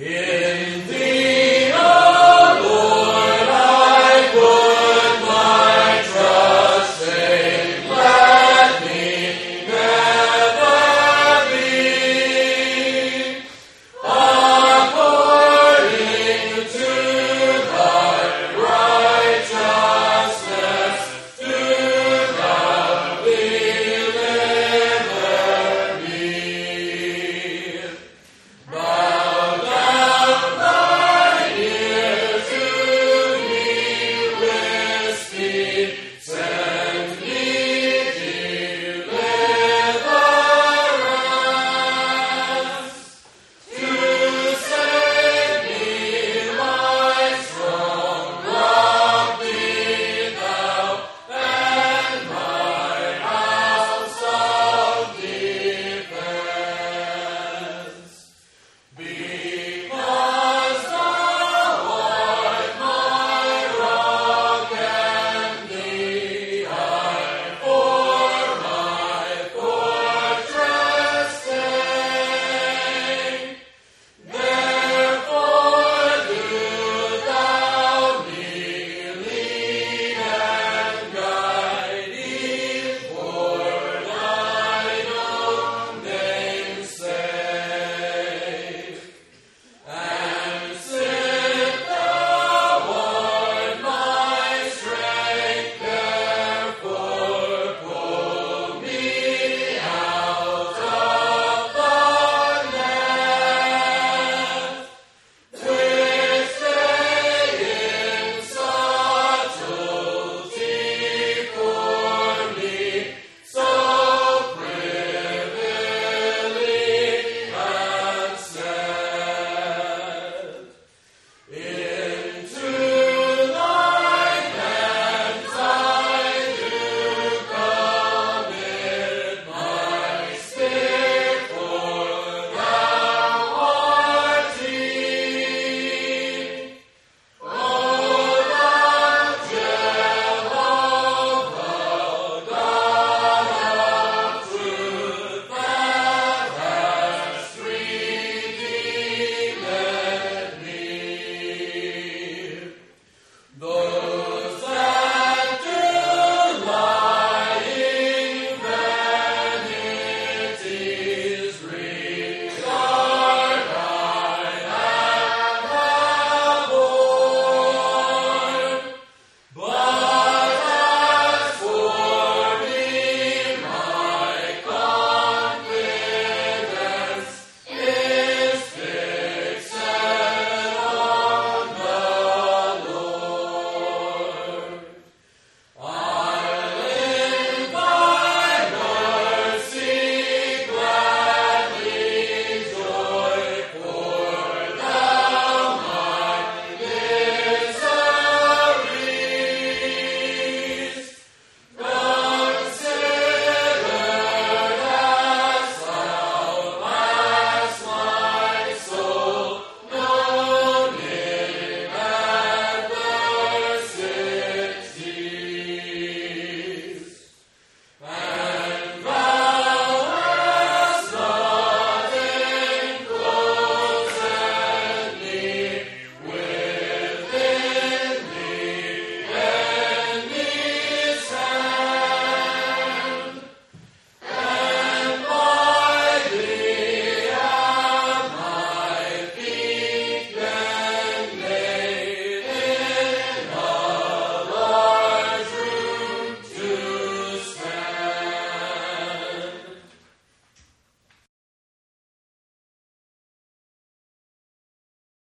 Yeah.